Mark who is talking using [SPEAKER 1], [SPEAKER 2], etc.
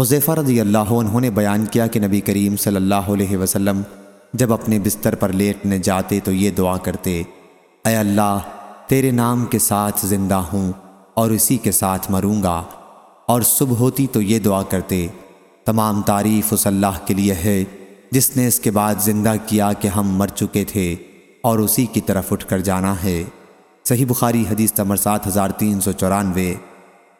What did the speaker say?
[SPEAKER 1] حضیفہ رضی اللہ عنہ نے بیان کیا کہ نبی کریم صلی اللہ علیہ وسلم جب اپنے بستر پر لیٹنے جاتے تو یہ دعا کرتے، اے اللہ، تیرے نام کے ساتھ زندہ ہوں اور اسی کے ساتھ مروں گا۔ اور صبح ہوتی تو یہ دعا کرتے، تمام تعریف اس اللہ کے لیے ہے جس نے اس کے بعد زندہ کیا کہ ہم مر چکے تھے اور اسی کی طرف اٹھ کر جانا ہے۔ صحیح بخاری حدیث تمر سات ہزار تین سو چورانوے۔